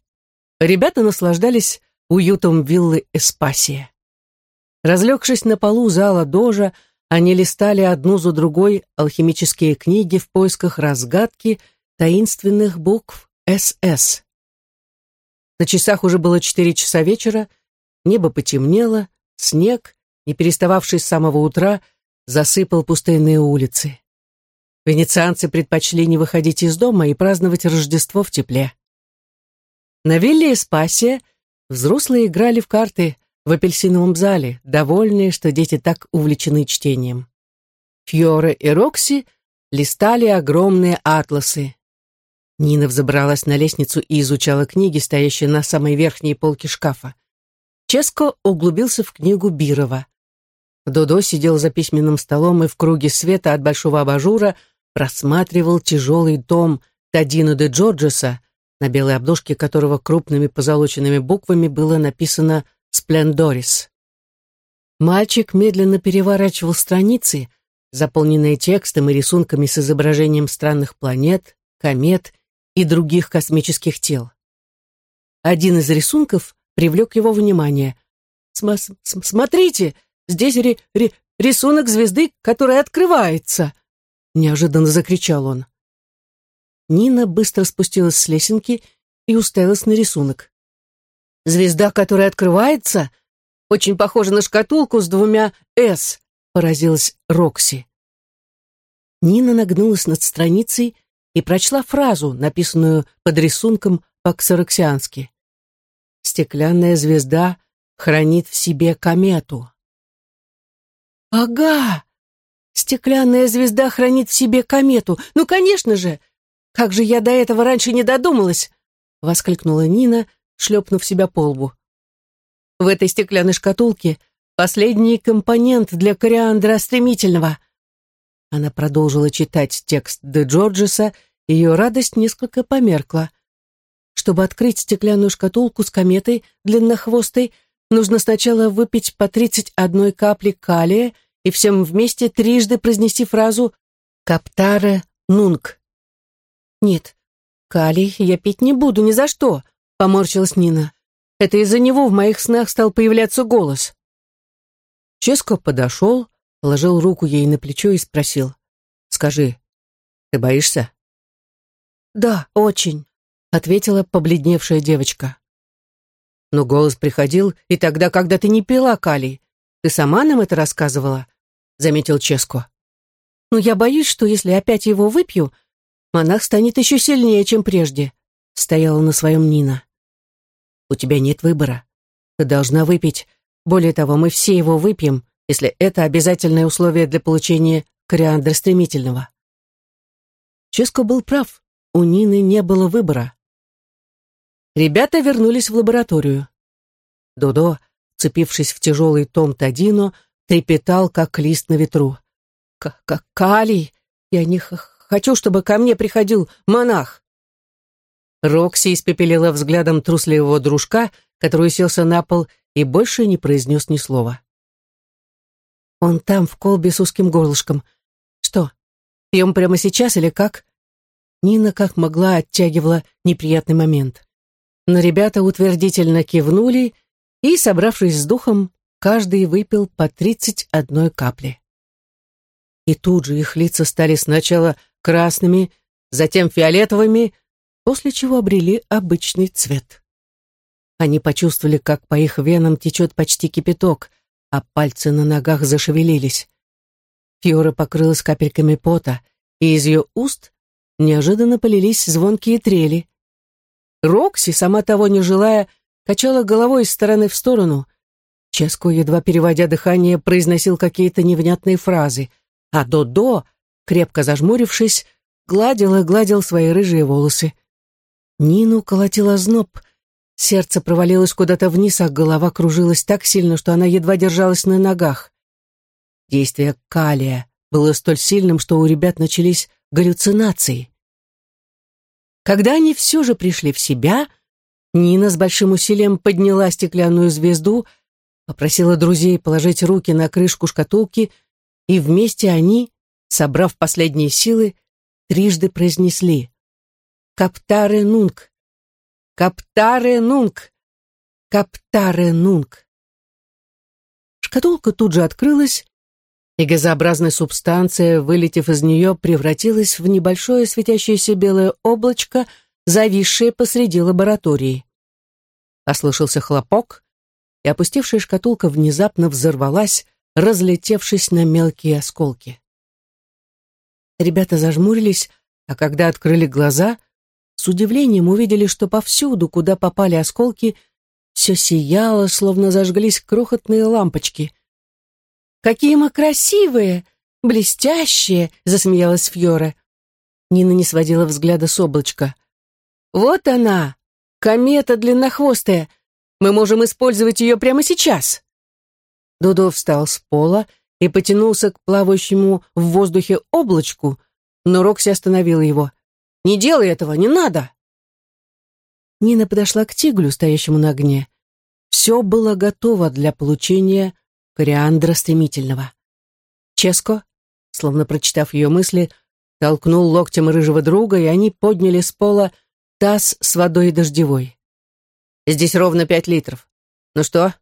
ребята наслаждались уютом виллы Эспасия. Разлегшись на полу зала Дожа, они листали одну за другой алхимические книги в поисках разгадки таинственных букв «СС». На часах уже было четыре часа вечера, небо потемнело, снег, не перестававший с самого утра, засыпал пустынные улицы. Венецианцы предпочли не выходить из дома и праздновать Рождество в тепле. На вилле Эспасия взрослые играли в карты в апельсиновом зале, довольные, что дети так увлечены чтением. Фьоре и Рокси листали огромные атласы. Нина взобралась на лестницу и изучала книги, стоящие на самой верхней полке шкафа. Ческо углубился в книгу Бирова. Додо сидел за письменным столом и в круге света от большого абажура просматривал тяжелый том Тадино де Джорджеса, на белой обложке которого крупными позолоченными буквами было написано «Сплендорис». Мальчик медленно переворачивал страницы, заполненные текстом и рисунками с изображением странных планет, комет и других космических тел. Один из рисунков привлек его внимание. «См «Смотрите, здесь ри ри рисунок звезды, которая открывается!» Неожиданно закричал он. Нина быстро спустилась с лесенки и уставилась на рисунок. «Звезда, которая открывается, очень похожа на шкатулку с двумя «С», — поразилась Рокси. Нина нагнулась над страницей и прочла фразу, написанную под рисунком по-ксароксиански. «Стеклянная звезда хранит в себе комету». «Ага! Стеклянная звезда хранит в себе комету! Ну, конечно же! Как же я до этого раньше не додумалась!» — воскликнула Нина, шлепнув себя по лбу. «В этой стеклянной шкатулке последний компонент для кориандра стремительного — она продолжила читать текст Де Джорджеса ее радость несколько померкла. Чтобы открыть стеклянную шкатулку с кометой длиннохвостой, нужно сначала выпить по 31 капли калия и всем вместе трижды произнести фразу «Каптаре нунг». «Нет, калий я пить не буду ни за что», — поморщилась Нина. «Это из-за него в моих снах стал появляться голос». Ческо подошел, положил руку ей на плечо и спросил. «Скажи, ты боишься?» «Да, очень», — ответила побледневшая девочка. Но голос приходил и тогда, когда ты не пила калий. Ты сама нам это рассказывала, — заметил Ческо. Но я боюсь, что если опять его выпью, монах станет еще сильнее, чем прежде, — стояла на своем Нина. У тебя нет выбора. Ты должна выпить. Более того, мы все его выпьем, если это обязательное условие для получения кориандра стремительного. Ческо был прав. У Нины не было выбора. Ребята вернулись в лабораторию. Додо, цепившись в тяжелый том Тадино, трепетал, как лист на ветру. «Как калий! Я не хочу, чтобы ко мне приходил монах!» Рокси испепелила взглядом трусливого дружка, который уселся на пол и больше не произнес ни слова. «Он там, в колбе с узким горлышком. Что, пьем прямо сейчас или как?» Нина как могла оттягивала неприятный момент но ребята утвердительно кивнули, и, собравшись с духом, каждый выпил по тридцать одной капли. И тут же их лица стали сначала красными, затем фиолетовыми, после чего обрели обычный цвет. Они почувствовали, как по их венам течет почти кипяток, а пальцы на ногах зашевелились. Фьора покрылась капельками пота, и из ее уст неожиданно полились звонкие трели. Рокси, сама того не желая, качала головой из стороны в сторону. Ческо, едва переводя дыхание, произносил какие-то невнятные фразы, а Додо, крепко зажмурившись, гладил и гладил свои рыжие волосы. Нину колотила зноб, сердце провалилось куда-то вниз, а голова кружилась так сильно, что она едва держалась на ногах. Действие калия было столь сильным, что у ребят начались галлюцинации. Когда они все же пришли в себя, Нина с большим усилием подняла стеклянную звезду, попросила друзей положить руки на крышку шкатулки, и вместе они, собрав последние силы, трижды произнесли «Каптаре нунг! Каптаре нунг! Каптаре нунг!» Шкатулка тут же открылась, и газообразная субстанция, вылетев из нее, превратилась в небольшое светящееся белое облачко, зависшее посреди лаборатории. Послышался хлопок, и опустевшая шкатулка внезапно взорвалась, разлетевшись на мелкие осколки. Ребята зажмурились, а когда открыли глаза, с удивлением увидели, что повсюду, куда попали осколки, все сияло, словно зажглись крохотные лампочки — «Какие мы красивые! Блестящие!» — засмеялась Фьора. Нина не сводила взгляда с облачка. «Вот она! Комета длиннохвостая! Мы можем использовать ее прямо сейчас!» Дудо встал с пола и потянулся к плавающему в воздухе облачку, но Рокси остановила его. «Не делай этого, не надо!» Нина подошла к тиглю, стоящему на огне. Все было готово для получения кориандра стремительного. Ческо, словно прочитав ее мысли, толкнул локтем рыжего друга, и они подняли с пола таз с водой дождевой. «Здесь ровно пять литров. Ну что,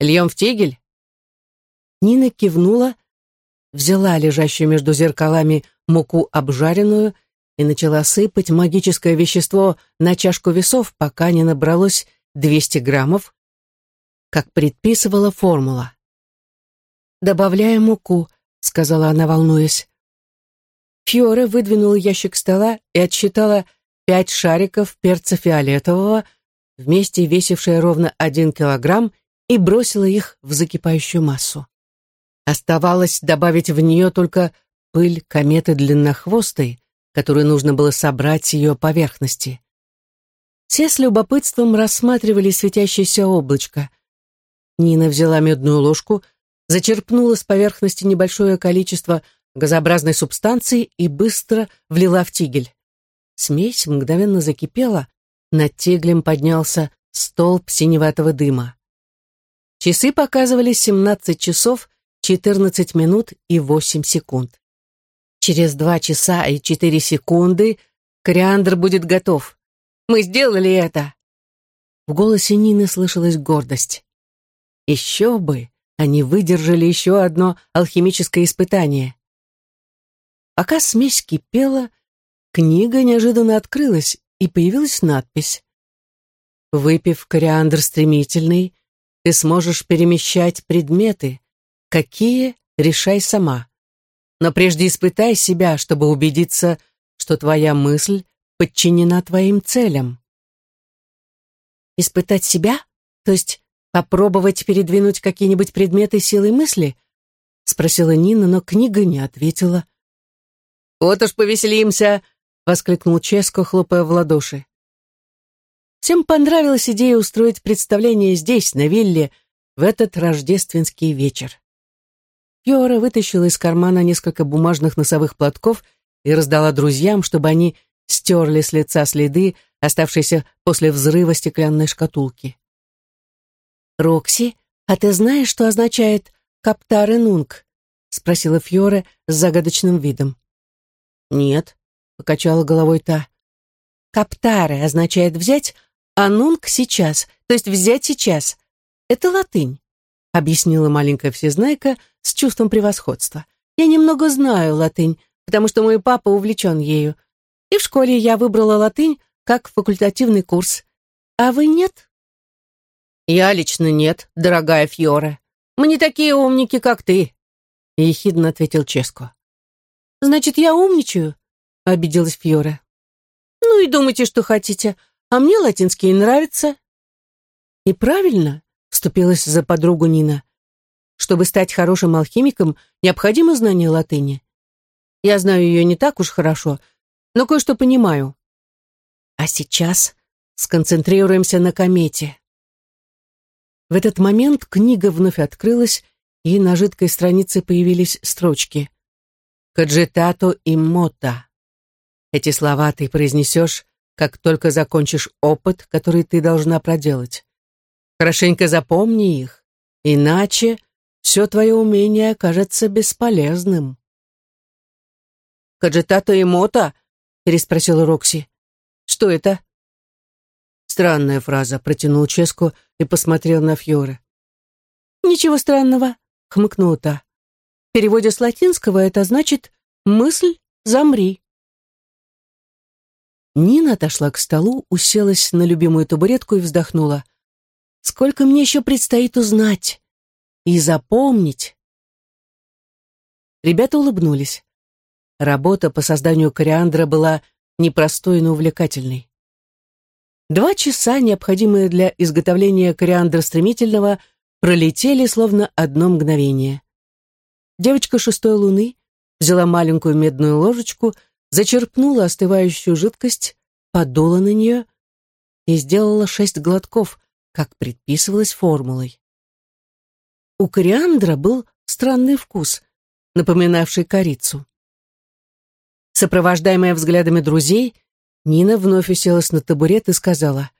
льем в тигель?» Нина кивнула, взяла лежащую между зеркалами муку обжаренную и начала сыпать магическое вещество на чашку весов, пока не набралось 200 граммов, как предписывала формула. «Добавляем муку», — сказала она, волнуясь. Фьора выдвинула ящик стола и отсчитала пять шариков перца фиолетового, вместе весившие ровно один килограмм, и бросила их в закипающую массу. Оставалось добавить в нее только пыль кометы длиннохвостой, которую нужно было собрать с ее поверхности. Все с любопытством рассматривали светящееся облачко. Нина взяла медную ложку — зачерпнула с поверхности небольшое количество газообразной субстанции и быстро влила в тигель. Смесь мгновенно закипела, над теглем поднялся столб синеватого дыма. Часы показывали 17 часов 14 минут и 8 секунд. Через 2 часа и 4 секунды кориандр будет готов. Мы сделали это!» В голосе Нины слышалась гордость. «Еще бы! Они выдержали еще одно алхимическое испытание». Пока смесь кипела, книга неожиданно открылась, и появилась надпись. «Выпив кориандр стремительный, ты сможешь перемещать предметы. Какие — решай сама. Но прежде испытай себя, чтобы убедиться, что твоя мысль подчинена твоим целям. Испытать себя? То есть попробовать передвинуть какие-нибудь предметы силой мысли? Спросила Нина, но книга не ответила. «Вот уж повеселимся!» — воскликнул Ческо, хлопая в ладоши. Всем понравилась идея устроить представление здесь, на вилле, в этот рождественский вечер. Фьора вытащила из кармана несколько бумажных носовых платков и раздала друзьям, чтобы они стерли с лица следы, оставшиеся после взрыва стеклянной шкатулки. «Рокси, а ты знаешь, что означает «каптаре нунг»?» — спросила Фьора с загадочным видом. «Нет», — покачала головой та. «Каптаре означает «взять», а «нунг» — «сейчас», то есть «взять сейчас». Это латынь, — объяснила маленькая всезнайка с чувством превосходства. «Я немного знаю латынь, потому что мой папа увлечен ею. И в школе я выбрала латынь как факультативный курс. А вы нет? Я лично нет, дорогая Фьора. Мы не такие умники, как ты, ехидно ответил Ческо. Значит, я умничаю? Обиделась Фьора. Ну и думайте, что хотите. А мне латинский нравится. И правильно, вступилась за подругу Нина. Чтобы стать хорошим алхимиком, необходимо знание латыни. Я знаю ее не так уж хорошо, но кое-что понимаю. А сейчас сконцентрируемся на комете. В этот момент книга вновь открылась, и на жидкой странице появились строчки. «Каджитато и мота». Эти слова ты произнесешь, как только закончишь опыт, который ты должна проделать. Хорошенько запомни их, иначе все твое умение окажется бесполезным. «Каджитато и мота?» переспросила Рокси. «Что это?» «Странная фраза», — протянул Ческу и посмотрел на Фьоре. «Ничего странного», — хмыкнула та. «В переводе с латинского это значит «мысль, замри». Нина отошла к столу, уселась на любимую табуретку и вздохнула. «Сколько мне еще предстоит узнать и запомнить?» Ребята улыбнулись. Работа по созданию кориандра была непростой, но увлекательной. Два часа, необходимые для изготовления кориандра стремительного, пролетели словно одно мгновение. Девочка шестой луны взяла маленькую медную ложечку, зачерпнула остывающую жидкость, подула на нее и сделала шесть глотков, как предписывалось формулой. У кориандра был странный вкус, напоминавший корицу. Сопровождаемая взглядами друзей, Нина вновь уселась на табурет и сказала,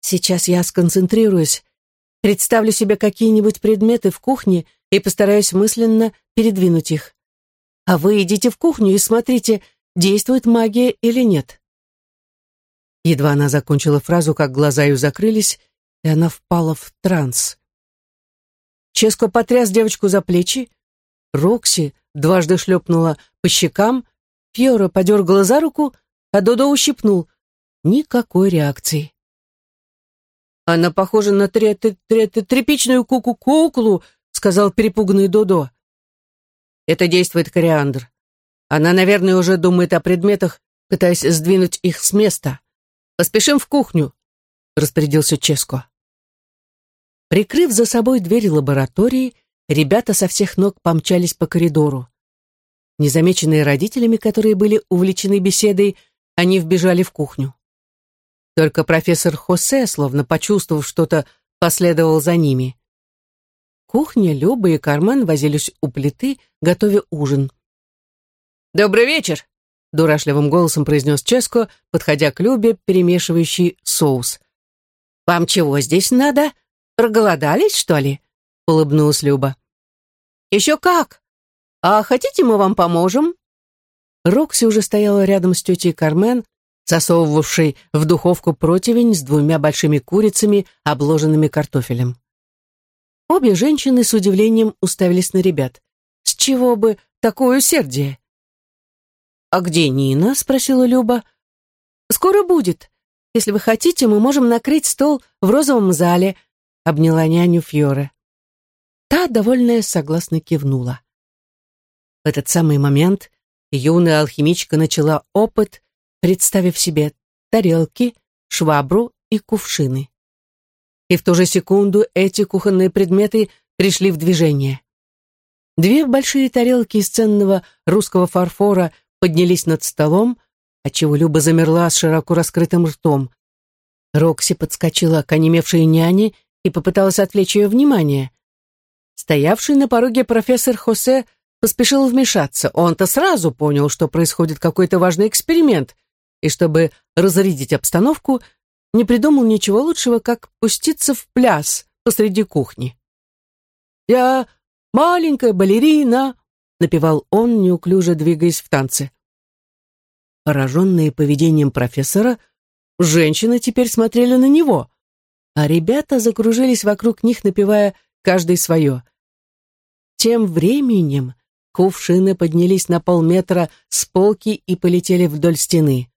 «Сейчас я сконцентрируюсь, представлю себе какие-нибудь предметы в кухне и постараюсь мысленно передвинуть их. А вы идите в кухню и смотрите, действует магия или нет». Едва она закончила фразу, как глаза ее закрылись, и она впала в транс. Ческо потряс девочку за плечи, Рокси дважды шлепнула по щекам, Фьора подергала за руку, а Додо ущипнул. Никакой реакции. «Она похожа на тре тряпичную куку-куклу», сказал перепуганный Додо. «Это действует кориандр. Она, наверное, уже думает о предметах, пытаясь сдвинуть их с места. Поспешим в кухню», распорядился Ческо. Прикрыв за собой дверь лаборатории, ребята со всех ног помчались по коридору. Незамеченные родителями, которые были увлечены беседой, они вбежали в кухню. Только профессор Хосе, словно почувствовав что-то, последовал за ними. Кухня, Люба и Кармен возились у плиты, готовя ужин. «Добрый вечер! — дурашливым голосом произнес Ческо, подходя к Любе, перемешивающий соус. «Вам чего здесь надо? Проголодались, что ли?» — улыбнулась Люба. «Еще как! А хотите, мы вам поможем?» Рокси уже стояла рядом с тетей Кармен, засовывавшей в духовку противень с двумя большими курицами, обложенными картофелем. Обе женщины с удивлением уставились на ребят. С чего бы такое усердие? «А где Нина?» — спросила Люба. «Скоро будет. Если вы хотите, мы можем накрыть стол в розовом зале», — обняла няню Фьоре. Та, довольная, согласно кивнула. В этот самый момент юная алхимичка начала опыт, представив себе тарелки, швабру и кувшины. И в ту же секунду эти кухонные предметы пришли в движение. Две большие тарелки из ценного русского фарфора поднялись над столом, отчего Люба замерла с широко раскрытым ртом. Рокси подскочила к онемевшей няне и попыталась отвлечь ее внимание. Стоявший на пороге профессор Хосе поспешил вмешаться. Он-то сразу понял, что происходит какой-то важный эксперимент, и чтобы разрядить обстановку, не придумал ничего лучшего, как пуститься в пляс посреди кухни. «Я маленькая балерина», — напевал он, неуклюже двигаясь в танце. Пораженные поведением профессора, женщины теперь смотрели на него, а ребята закружились вокруг них, напевая каждый свое. Тем временем Кувшины поднялись на полметра с полки и полетели вдоль стены.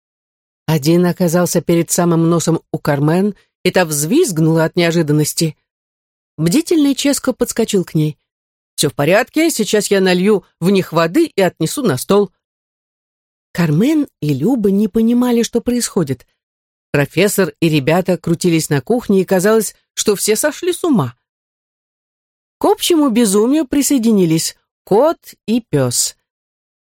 Один оказался перед самым носом у Кармен, и та взвизгнула от неожиданности. Бдительный Ческо подскочил к ней. «Все в порядке, сейчас я налью в них воды и отнесу на стол». Кармен и Люба не понимали, что происходит. Профессор и ребята крутились на кухне, и казалось, что все сошли с ума. К общему безумию присоединились кот и пес.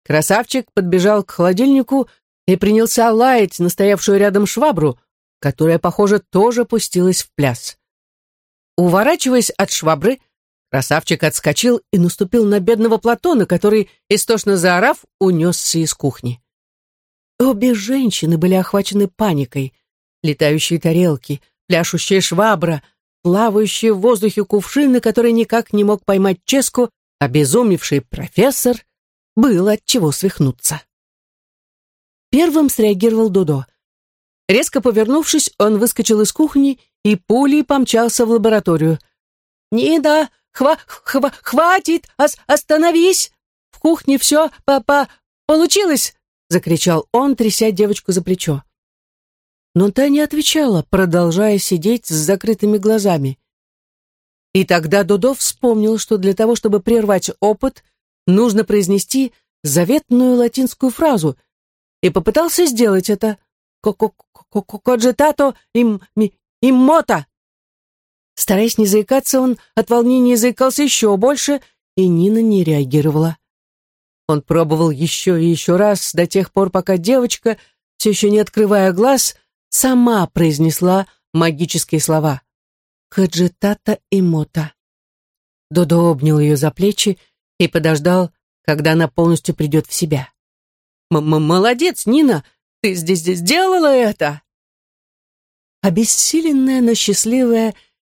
Красавчик подбежал к холодильнику и принялся лаять настоявшую рядом швабру, которая, похоже, тоже пустилась в пляс. Уворачиваясь от швабры, красавчик отскочил и наступил на бедного Платона, который, истошно заорав, унесся из кухни. Обе женщины были охвачены паникой. Летающие тарелки, пляшущая швабра, плавающие в воздухе кувшины, которые никак не мог поймать Ческу, Обезумевший профессор был от чего свихнуться. Первым среагировал Дудо. Резко повернувшись, он выскочил из кухни и пулей помчался в лабораторию. «Нида, хва хва хватит, ос остановись! В кухне все по получилось!» — закричал он, тряся девочку за плечо. Но та не отвечала, продолжая сидеть с закрытыми глазами. И тогда Додо вспомнил, что для того, чтобы прервать опыт, нужно произнести заветную латинскую фразу, и попытался сделать это. «Коджетато им иммота». Стараясь не заикаться, он от волнения заикался еще больше, и Нина не реагировала. Он пробовал еще и еще раз, до тех пор, пока девочка, все еще не открывая глаз, сама произнесла магические слова. Хаджитата и. Додо обнял ее за плечи и подождал, когда она полностью придет в себя. М -м «Молодец, Нина! Ты здесь сделала это!» Обессиленная, но счастливая,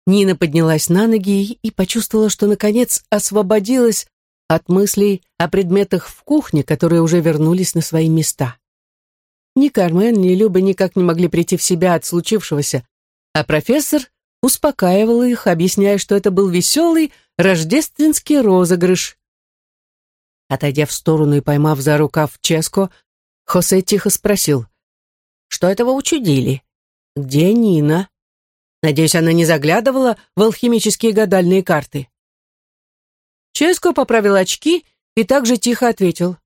Нина поднялась на ноги и почувствовала, что, наконец, освободилась от мыслей о предметах в кухне, которые уже вернулись на свои места. Ни Кармен, ни Люба никак не могли прийти в себя от случившегося, а профессор успокаивала их, объясняя, что это был веселый рождественский розыгрыш. Отойдя в сторону и поймав за рукав Ческо, Хосе тихо спросил, «Что это вы учудили? Где Нина? Надеюсь, она не заглядывала в алхимические гадальные карты?» Ческо поправил очки и также тихо ответил,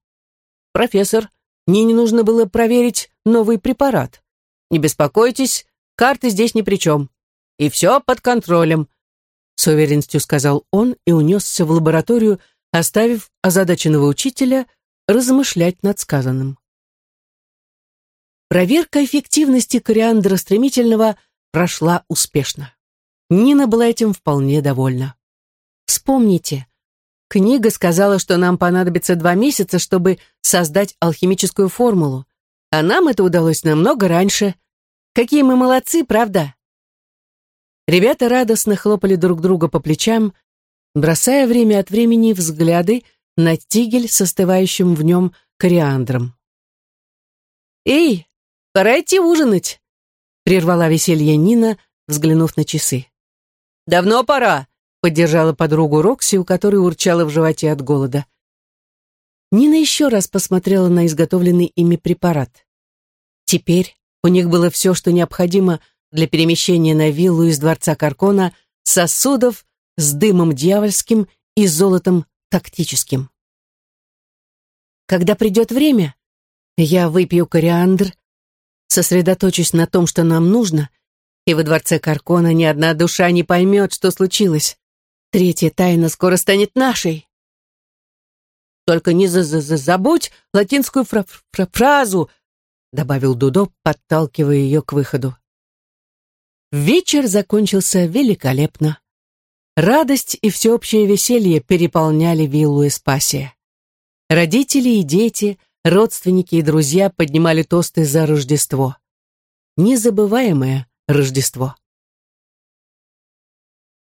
«Профессор, Нине нужно было проверить новый препарат. Не беспокойтесь, карты здесь ни при чем и все под контролем», — с уверенностью сказал он и унесся в лабораторию, оставив озадаченного учителя размышлять над сказанным. Проверка эффективности кориандра стремительного прошла успешно. Нина была этим вполне довольна. Вспомните, Книга сказала, что нам понадобится два месяца, чтобы создать алхимическую формулу. А нам это удалось намного раньше. Какие мы молодцы, правда? Ребята радостно хлопали друг друга по плечам, бросая время от времени взгляды на тигель с остывающим в нем кориандром. «Эй, пора идти ужинать!» — прервала веселье Нина, взглянув на часы. «Давно пора!» — поддержала подругу Рокси, у которой урчала в животе от голода. Нина еще раз посмотрела на изготовленный ими препарат. Теперь у них было все, что необходимо для перемещения на виллу из дворца Каркона сосудов с дымом дьявольским и золотом тактическим. Когда придет время, я выпью кориандр, сосредоточусь на том, что нам нужно, и во дворце Каркона ни одна душа не поймет, что случилось. Третья тайна скоро станет нашей. Только не за -за -за забудь латинскую фра фра фразу, добавил Дудо, подталкивая ее к выходу. Вечер закончился великолепно. Радость и всеобщее веселье переполняли виллу Эспасия. Родители и дети, родственники и друзья поднимали тосты за Рождество. Незабываемое Рождество.